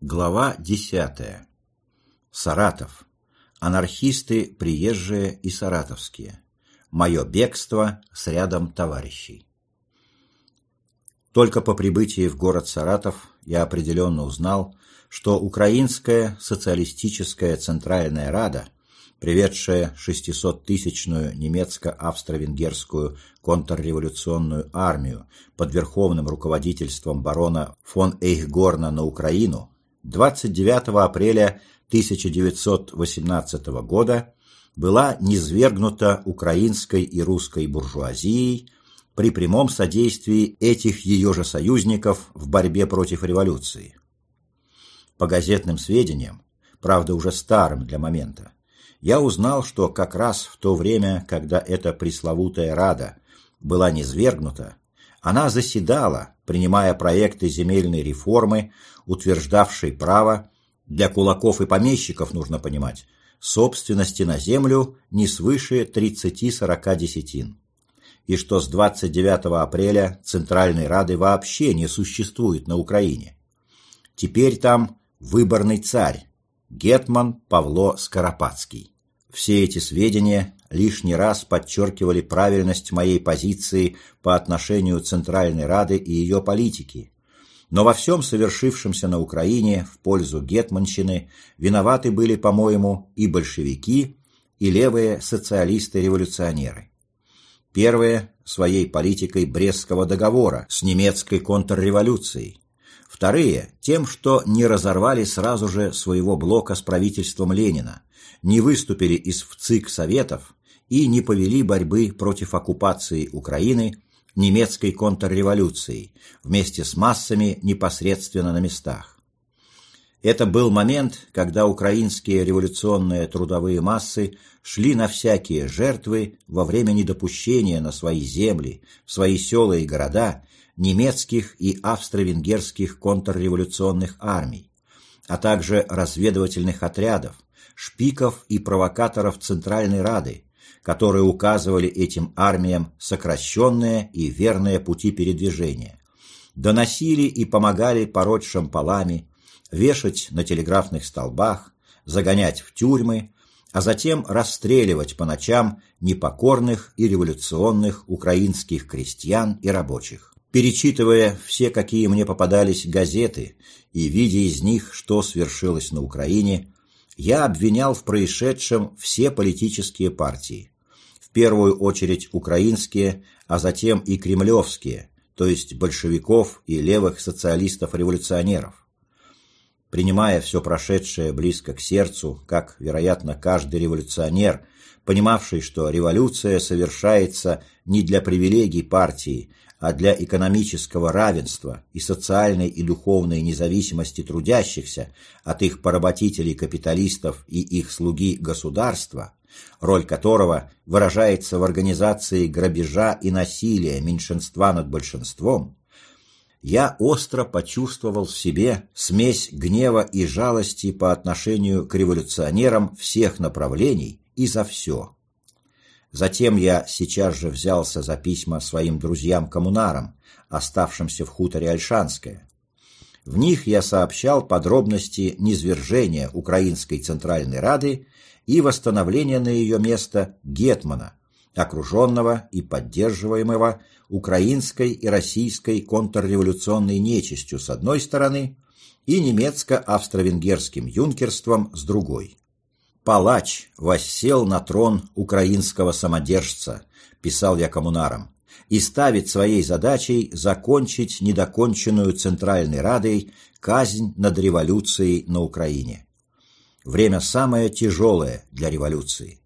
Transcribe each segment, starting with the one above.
Глава 10. Саратов. Анархисты приезжие и саратовские. Мое бегство с рядом товарищей. Только по прибытии в город Саратов я определенно узнал, что Украинская социалистическая Центральная Рада, приведшая 600-тысячную немецко-австро-венгерскую контрреволюционную армию под верховным руководительством барона фон Эйхгорна на Украину, 29 апреля 1918 года была низвергнута украинской и русской буржуазией при прямом содействии этих ее же союзников в борьбе против революции. По газетным сведениям, правда уже старым для момента, я узнал, что как раз в то время, когда эта пресловутая Рада была низвергнута, она заседала, принимая проекты земельной реформы, утверждавшей право, для кулаков и помещиков нужно понимать, собственности на землю не свыше 30-40 десятин. И что с 29 апреля Центральной Рады вообще не существует на Украине. Теперь там выборный царь, гетман Павло Скоропадский. Все эти сведения лишний раз подчеркивали правильность моей позиции по отношению Центральной Рады и ее политики. Но во всем совершившемся на Украине в пользу гетманщины виноваты были, по-моему, и большевики, и левые социалисты-революционеры. Первые – своей политикой Брестского договора с немецкой контрреволюцией. Вторые – тем, что не разорвали сразу же своего блока с правительством Ленина, не выступили из ВЦИК Советов и не повели борьбы против оккупации Украины немецкой контрреволюцией вместе с массами непосредственно на местах. Это был момент, когда украинские революционные трудовые массы шли на всякие жертвы во время недопущения на свои земли, в свои села и города немецких и австро-венгерских контрреволюционных армий, а также разведывательных отрядов, шпиков и провокаторов Центральной Рады, которые указывали этим армиям сокращенные и верные пути передвижения, доносили и помогали пороть шампалами, вешать на телеграфных столбах, загонять в тюрьмы, а затем расстреливать по ночам непокорных и революционных украинских крестьян и рабочих. Перечитывая все, какие мне попадались газеты, и видя из них, что свершилось на Украине, я обвинял в происшедшем все политические партии. Первую очередь украинские, а затем и кремлевские, то есть большевиков и левых социалистов-революционеров. Принимая все прошедшее близко к сердцу, как, вероятно, каждый революционер, понимавший, что революция совершается не для привилегий партии, а для экономического равенства и социальной и духовной независимости трудящихся от их поработителей-капиталистов и их слуги государства, роль которого выражается в организации грабежа и насилия меньшинства над большинством, я остро почувствовал в себе смесь гнева и жалости по отношению к революционерам всех направлений и за все. Затем я сейчас же взялся за письма своим друзьям-коммунарам, оставшимся в хуторе Альшанское. В них я сообщал подробности низвержения Украинской Центральной Рады и восстановления на ее место Гетмана, окруженного и поддерживаемого украинской и российской контрреволюционной нечистью с одной стороны и немецко-австро-венгерским юнкерством с другой. «Палач воссел на трон украинского самодержца», – писал я коммунарам, и ставит своей задачей закончить недоконченную Центральной Радой казнь над революцией на Украине. Время самое тяжелое для революции.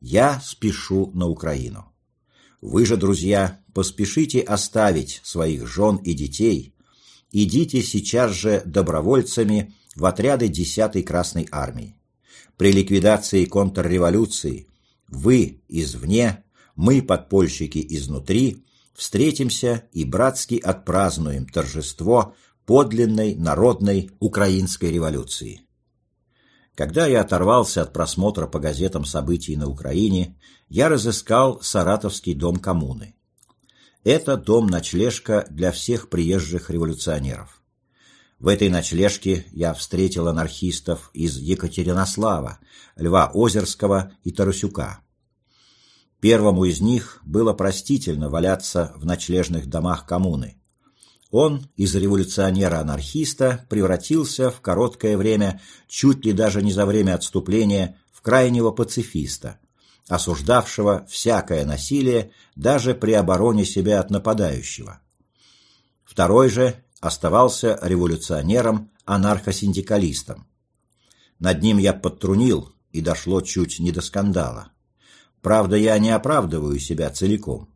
Я спешу на Украину. Вы же, друзья, поспешите оставить своих жен и детей. Идите сейчас же добровольцами в отряды 10-й Красной Армии. При ликвидации контрреволюции вы извне, мы, подпольщики, изнутри, встретимся и братски отпразднуем торжество подлинной народной украинской революции. Когда я оторвался от просмотра по газетам событий на Украине, я разыскал Саратовский дом коммуны. Это дом-ночлежка для всех приезжих революционеров. В этой ночлежке я встретил анархистов из Екатеринослава, Льва Озерского и Тарасюка. Первому из них было простительно валяться в ночлежных домах коммуны. Он из революционера-анархиста превратился в короткое время, чуть ли даже не за время отступления, в крайнего пацифиста, осуждавшего всякое насилие даже при обороне себя от нападающего. Второй же оставался революционером, анархосиндикалистом. Над ним я подтрунил, и дошло чуть не до скандала. Правда, я не оправдываю себя целиком.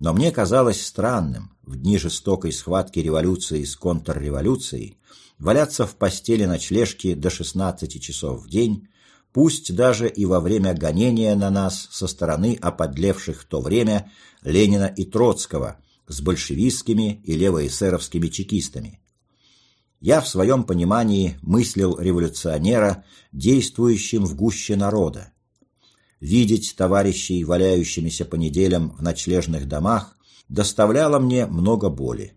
Но мне казалось странным в дни жестокой схватки революции с контрреволюцией валяться в постели ночлежки до 16 часов в день, пусть даже и во время гонения на нас со стороны оподлевших в то время Ленина и Троцкого с большевистскими и левоэсеровскими чекистами. Я в своем понимании мыслил революционера, действующим в гуще народа, видеть товарищей, валяющимися по неделям в ночлежных домах, доставляло мне много боли.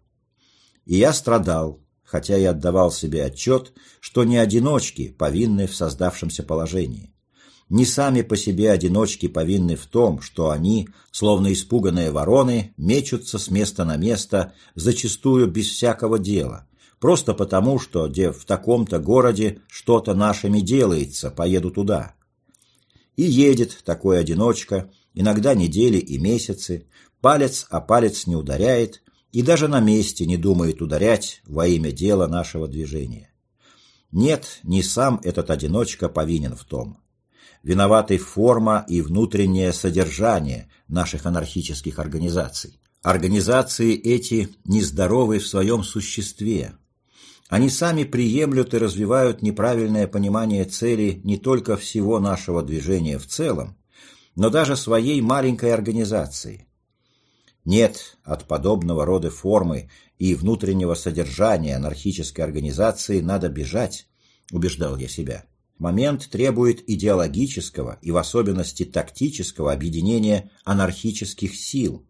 И я страдал, хотя и отдавал себе отчет, что не одиночки повинны в создавшемся положении. Не сами по себе одиночки повинны в том, что они, словно испуганные вороны, мечутся с места на место, зачастую без всякого дела, просто потому, что где в таком-то городе что-то нашими делается, поеду туда. И едет такой одиночка, иногда недели и месяцы, палец о палец не ударяет и даже на месте не думает ударять во имя дела нашего движения. Нет, не сам этот одиночка повинен в том. Виноваты форма и внутреннее содержание наших анархических организаций. Организации эти нездоровы в своем существе, они сами приемлют и развивают неправильное понимание цели не только всего нашего движения в целом, но даже своей маленькой организации. Нет от подобного рода формы и внутреннего содержания анархической организации надо бежать, убеждал я себя. Момент требует идеологического и в особенности тактического объединения анархических сил,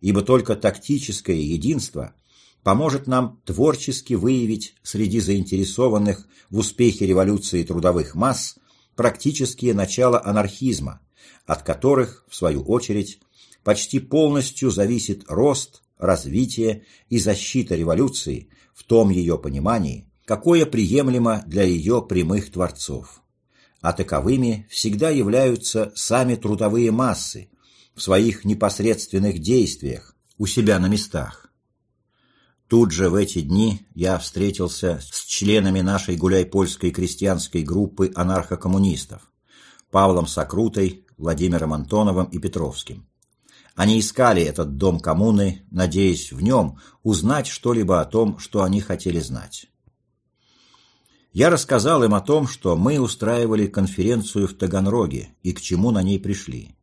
ибо только тактическое единство поможет нам творчески выявить среди заинтересованных в успехе революции трудовых масс практические начала анархизма, от которых, в свою очередь, почти полностью зависит рост, развитие и защита революции в том ее понимании, какое приемлемо для ее прямых творцов. А таковыми всегда являются сами трудовые массы в своих непосредственных действиях у себя на местах. Тут же в эти дни я встретился с членами нашей гуляй-польской крестьянской группы анархокоммунистов Павлом Сокрутой, Владимиром Антоновым и Петровским. Они искали этот дом коммуны, надеясь в нем узнать что-либо о том, что они хотели знать. Я рассказал им о том, что мы устраивали конференцию в Таганроге и к чему на ней пришли.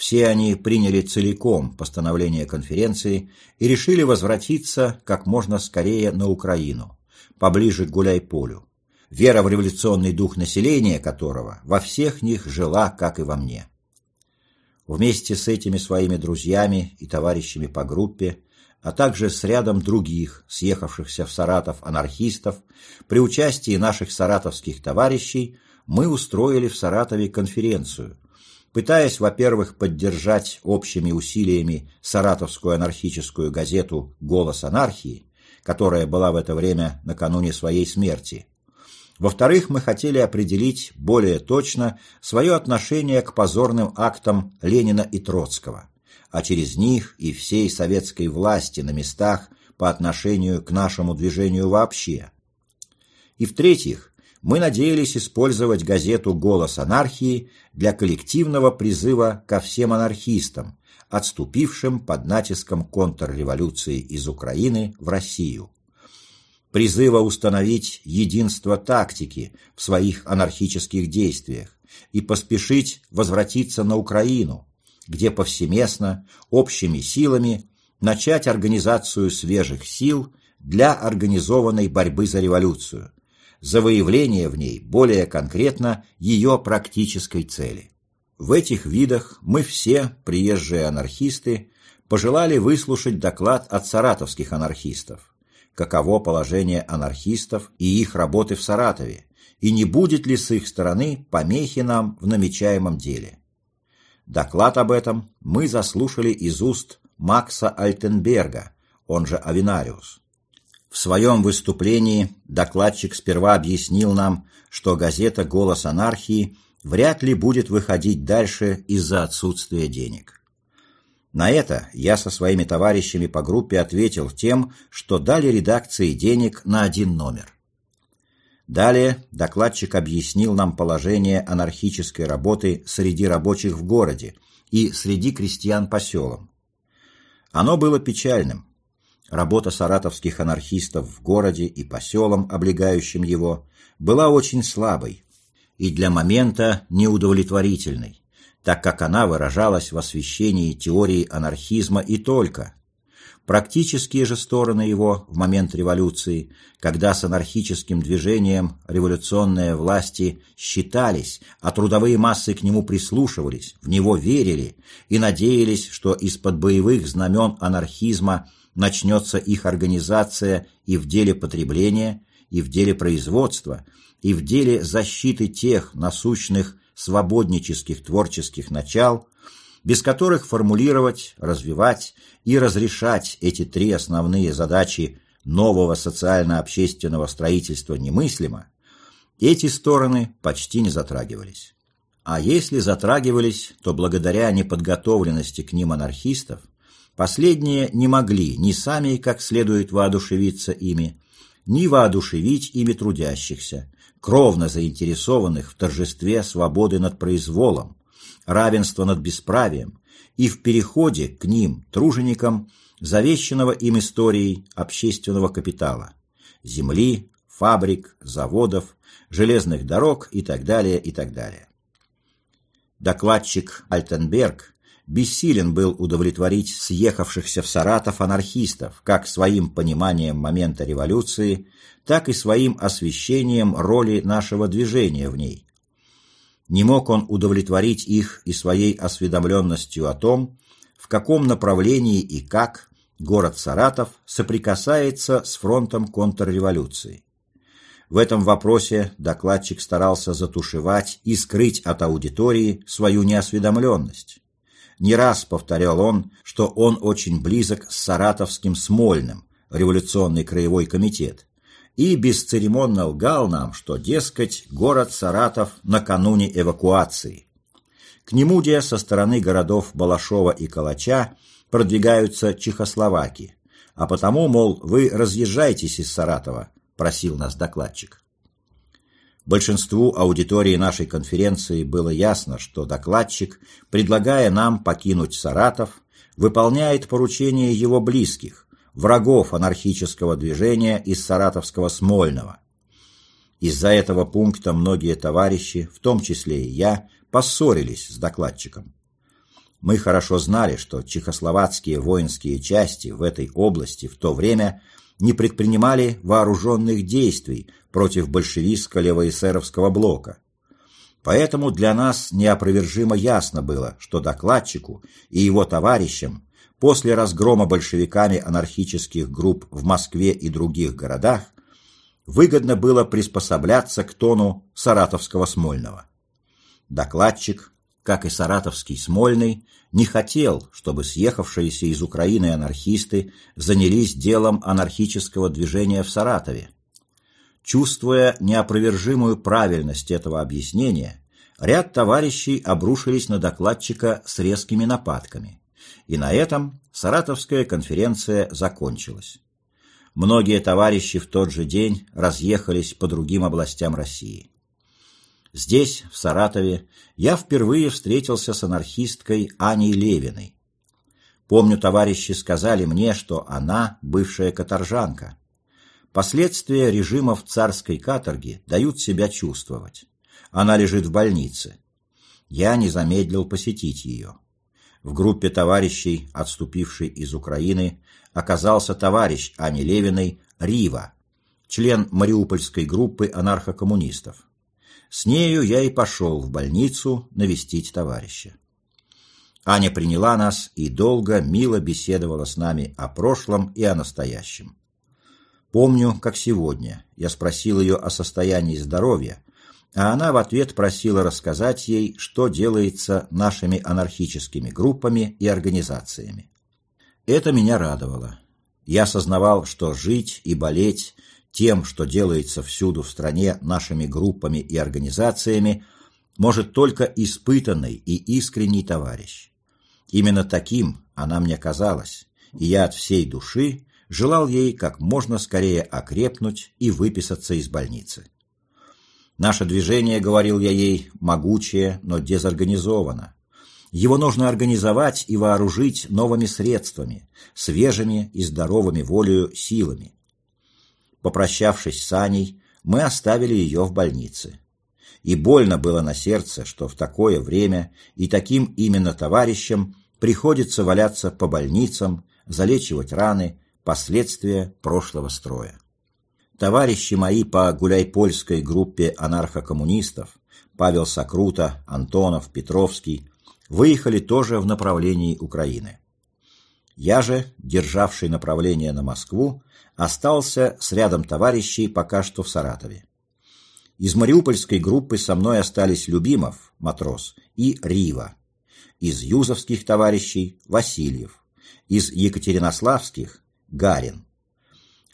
Все они приняли целиком постановление конференции и решили возвратиться как можно скорее на Украину, поближе к Гуляй-Полю, вера в революционный дух населения которого во всех них жила, как и во мне. Вместе с этими своими друзьями и товарищами по группе, а также с рядом других, съехавшихся в Саратов анархистов, при участии наших саратовских товарищей мы устроили в Саратове конференцию – пытаясь, во-первых, поддержать общими усилиями саратовскую анархическую газету «Голос анархии», которая была в это время накануне своей смерти. Во-вторых, мы хотели определить более точно свое отношение к позорным актам Ленина и Троцкого, а через них и всей советской власти на местах по отношению к нашему движению вообще. И в-третьих, мы надеялись использовать газету «Голос анархии» для коллективного призыва ко всем анархистам, отступившим под натиском контрреволюции из Украины в Россию. Призыва установить единство тактики в своих анархических действиях и поспешить возвратиться на Украину, где повсеместно, общими силами начать организацию свежих сил для организованной борьбы за революцию, за выявление в ней более конкретно ее практической цели. В этих видах мы все, приезжие анархисты, пожелали выслушать доклад от саратовских анархистов, каково положение анархистов и их работы в Саратове, и не будет ли с их стороны помехи нам в намечаемом деле. Доклад об этом мы заслушали из уст Макса Альтенберга, он же Авинариус. В своем выступлении докладчик сперва объяснил нам, что газета «Голос анархии» вряд ли будет выходить дальше из-за отсутствия денег. На это я со своими товарищами по группе ответил тем, что дали редакции денег на один номер. Далее докладчик объяснил нам положение анархической работы среди рабочих в городе и среди крестьян по селам. Оно было печальным. Работа саратовских анархистов в городе и по селам, облегающим его, была очень слабой и для момента неудовлетворительной, так как она выражалась в освещении теории анархизма и только – Практические же стороны его в момент революции, когда с анархическим движением революционные власти считались, а трудовые массы к нему прислушивались, в него верили и надеялись, что из-под боевых знамен анархизма начнется их организация и в деле потребления, и в деле производства, и в деле защиты тех насущных свободнических творческих начал, без которых формулировать, развивать и разрешать эти три основные задачи нового социально-общественного строительства немыслимо, эти стороны почти не затрагивались. А если затрагивались, то благодаря неподготовленности к ним анархистов, последние не могли ни сами как следует воодушевиться ими, ни воодушевить ими трудящихся, кровно заинтересованных в торжестве свободы над произволом, равенства над бесправием и в переходе к ним, труженикам, завещанного им историей общественного капитала – земли, фабрик, заводов, железных дорог и так далее, и так далее. Докладчик Альтенберг бессилен был удовлетворить съехавшихся в Саратов анархистов как своим пониманием момента революции, так и своим освещением роли нашего движения в ней, не мог он удовлетворить их и своей осведомленностью о том, в каком направлении и как город Саратов соприкасается с фронтом контрреволюции. В этом вопросе докладчик старался затушевать и скрыть от аудитории свою неосведомленность. Не раз повторял он, что он очень близок с саратовским Смольным, революционный краевой комитет, и бесцеремонно лгал нам, что, дескать, город Саратов накануне эвакуации. К нему, где со стороны городов Балашова и Калача продвигаются чехословаки, а потому, мол, вы разъезжайтесь из Саратова, просил нас докладчик. Большинству аудитории нашей конференции было ясно, что докладчик, предлагая нам покинуть Саратов, выполняет поручение его близких, врагов анархического движения из саратовского Смольного. Из-за этого пункта многие товарищи, в том числе и я, поссорились с докладчиком. Мы хорошо знали, что чехословацкие воинские части в этой области в то время не предпринимали вооруженных действий против большевистско-левоэсеровского блока. Поэтому для нас неопровержимо ясно было, что докладчику и его товарищам после разгрома большевиками анархических групп в Москве и других городах выгодно было приспосабляться к тону саратовского Смольного. Докладчик, как и саратовский Смольный, не хотел, чтобы съехавшиеся из Украины анархисты занялись делом анархического движения в Саратове. Чувствуя неопровержимую правильность этого объяснения, ряд товарищей обрушились на докладчика с резкими нападками. И на этом Саратовская конференция закончилась. Многие товарищи в тот же день разъехались по другим областям России. Здесь, в Саратове, я впервые встретился с анархисткой Аней Левиной. Помню, товарищи сказали мне, что она бывшая каторжанка. Последствия режимов царской каторги дают себя чувствовать. Она лежит в больнице. Я не замедлил посетить ее. В группе товарищей, отступившей из Украины, оказался товарищ Ани Левиной Рива, член мариупольской группы анархокоммунистов. С нею я и пошел в больницу навестить товарища. Аня приняла нас и долго, мило беседовала с нами о прошлом и о настоящем. Помню, как сегодня, я спросил ее о состоянии здоровья, а она в ответ просила рассказать ей, что делается нашими анархическими группами и организациями. Это меня радовало. Я осознавал, что жить и болеть тем, что делается всюду в стране нашими группами и организациями, может только испытанный и искренний товарищ. Именно таким она мне казалась, и я от всей души желал ей как можно скорее окрепнуть и выписаться из больницы. Наше движение, говорил я ей, могучее, но дезорганизовано. Его нужно организовать и вооружить новыми средствами, свежими и здоровыми волею силами. Попрощавшись с Аней, мы оставили ее в больнице. И больно было на сердце, что в такое время и таким именно товарищам приходится валяться по больницам, залечивать раны, последствия прошлого строя. Товарищи мои по гуляйпольской группе анархокоммунистов Павел Сокрута, Антонов, Петровский выехали тоже в направлении Украины. Я же, державший направление на Москву, остался с рядом товарищей пока что в Саратове. Из мариупольской группы со мной остались Любимов, матрос, и Рива. Из юзовских товарищей – Васильев. Из екатеринославских – Гарин.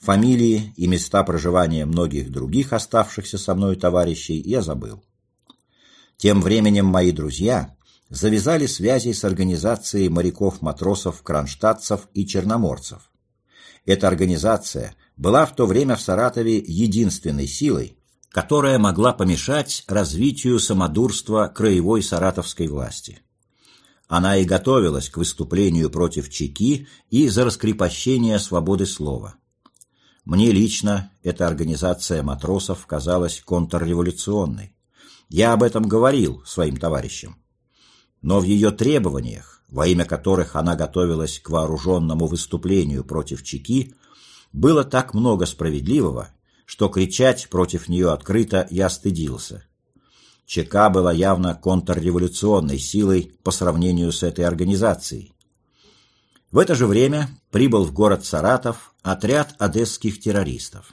Фамилии и места проживания многих других оставшихся со мной товарищей я забыл. Тем временем мои друзья завязали связи с организацией моряков-матросов-кронштадтцев и черноморцев. Эта организация была в то время в Саратове единственной силой, которая могла помешать развитию самодурства краевой саратовской власти. Она и готовилась к выступлению против Чеки и за раскрепощение свободы слова. Мне лично эта организация матросов казалась контрреволюционной. Я об этом говорил своим товарищам но в ее требованиях, во имя которых она готовилась к вооруженному выступлению против Чеки, было так много справедливого, что кричать против нее открыто я стыдился. ЧК была явно контрреволюционной силой по сравнению с этой организацией. В это же время прибыл в город Саратов отряд одесских террористов.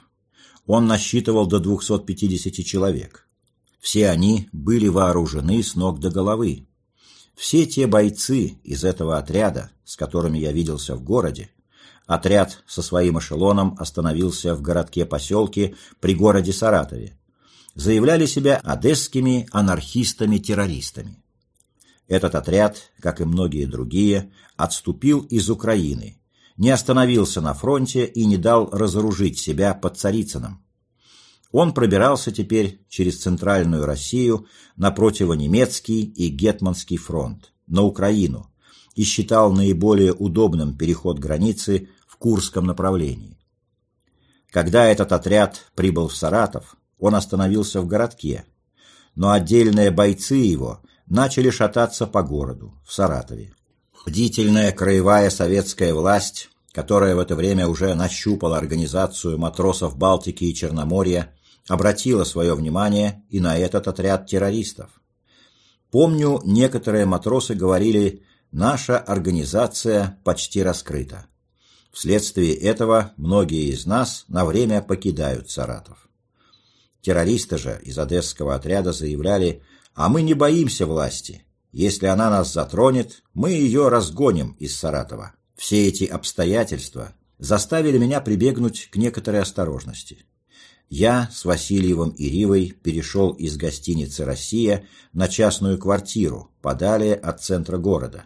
Он насчитывал до 250 человек. Все они были вооружены с ног до головы. Все те бойцы из этого отряда, с которыми я виделся в городе, отряд со своим эшелоном остановился в городке-поселке при городе Саратове, заявляли себя одесскими анархистами-террористами. Этот отряд, как и многие другие, отступил из Украины, не остановился на фронте и не дал разоружить себя под Царицыном. Он пробирался теперь через Центральную Россию на противонемецкий и Гетманский фронт, на Украину, и считал наиболее удобным переход границы в Курском направлении. Когда этот отряд прибыл в Саратов, он остановился в городке, но отдельные бойцы его начали шататься по городу, в Саратове. Бдительная краевая советская власть, которая в это время уже нащупала организацию матросов Балтики и Черноморья, обратила свое внимание и на этот отряд террористов. Помню, некоторые матросы говорили «наша организация почти раскрыта». Вследствие этого многие из нас на время покидают Саратов. Террористы же из одесского отряда заявляли «а мы не боимся власти. Если она нас затронет, мы ее разгоним из Саратова». Все эти обстоятельства заставили меня прибегнуть к некоторой осторожности я с Васильевым и Ривой перешел из гостиницы «Россия» на частную квартиру, подалее от центра города.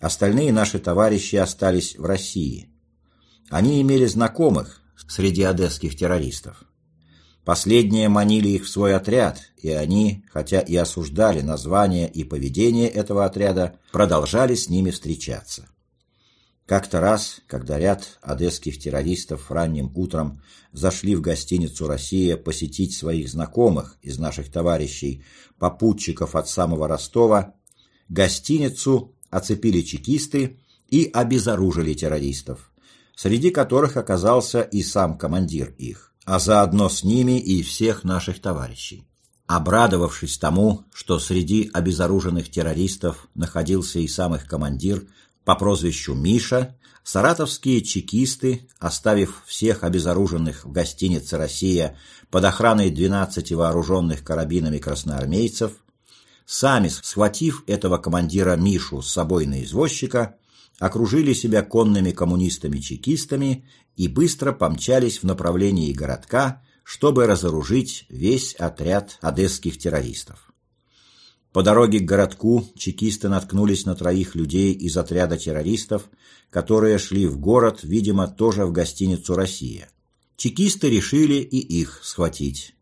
Остальные наши товарищи остались в России. Они имели знакомых среди одесских террористов. Последние манили их в свой отряд, и они, хотя и осуждали название и поведение этого отряда, продолжали с ними встречаться. Как-то раз, когда ряд одесских террористов ранним утром зашли в гостиницу «Россия» посетить своих знакомых из наших товарищей, попутчиков от самого Ростова, гостиницу оцепили чекисты и обезоружили террористов, среди которых оказался и сам командир их, а заодно с ними и всех наших товарищей. Обрадовавшись тому, что среди обезоруженных террористов находился и сам их командир, По прозвищу Миша саратовские чекисты, оставив всех обезоруженных в гостинице «Россия» под охраной 12 вооруженных карабинами красноармейцев, сами, схватив этого командира Мишу с собой на извозчика, окружили себя конными коммунистами-чекистами и быстро помчались в направлении городка, чтобы разоружить весь отряд одесских террористов. По дороге к городку чекисты наткнулись на троих людей из отряда террористов, которые шли в город, видимо, тоже в гостиницу «Россия». Чекисты решили и их схватить.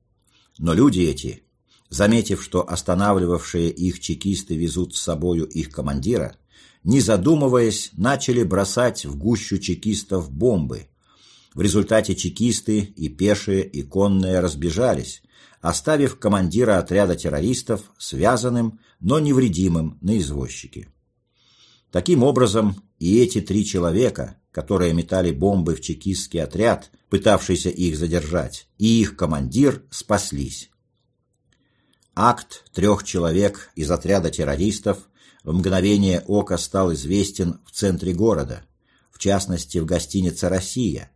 Но люди эти, заметив, что останавливавшие их чекисты везут с собою их командира, не задумываясь, начали бросать в гущу чекистов бомбы. В результате чекисты и пешие, и конные разбежались, оставив командира отряда террористов связанным, но невредимым на извозчике. Таким образом, и эти три человека, которые метали бомбы в чекистский отряд, пытавшийся их задержать, и их командир спаслись. Акт трех человек из отряда террористов в мгновение ока стал известен в центре города, в частности в гостинице «Россия».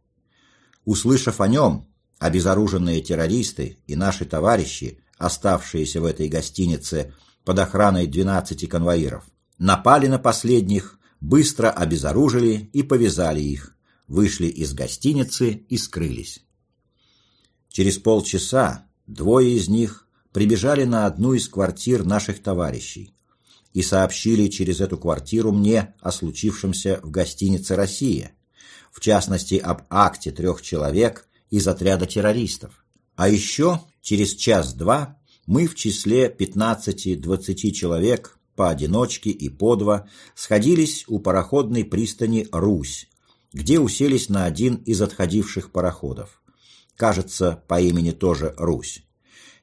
Услышав о нем, обезоруженные террористы и наши товарищи, оставшиеся в этой гостинице под охраной 12 конвоиров, напали на последних, быстро обезоружили и повязали их, вышли из гостиницы и скрылись. Через полчаса двое из них прибежали на одну из квартир наших товарищей, и сообщили через эту квартиру мне о случившемся в гостинице «Россия», в частности об акте трех человек из отряда террористов. А еще через час-два мы в числе 15-20 человек поодиночке и по два сходились у пароходной пристани «Русь», где уселись на один из отходивших пароходов. Кажется, по имени тоже «Русь».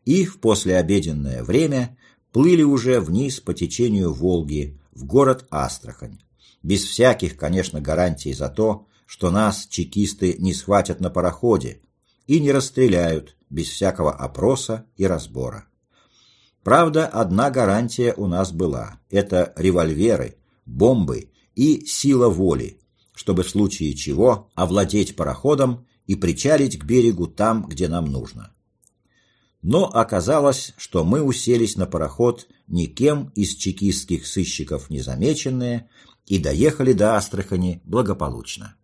И в послеобеденное время плыли уже вниз по течению Волги, в город Астрахань. Без всяких, конечно, гарантий за то, что нас чекисты не схватят на пароходе и не расстреляют без всякого опроса и разбора. Правда, одна гарантия у нас была – это револьверы, бомбы и сила воли, чтобы в случае чего овладеть пароходом и причалить к берегу там, где нам нужно но оказалось, что мы уселись на пароход никем из чекистских сыщиков незамеченные и доехали до Астрахани благополучно.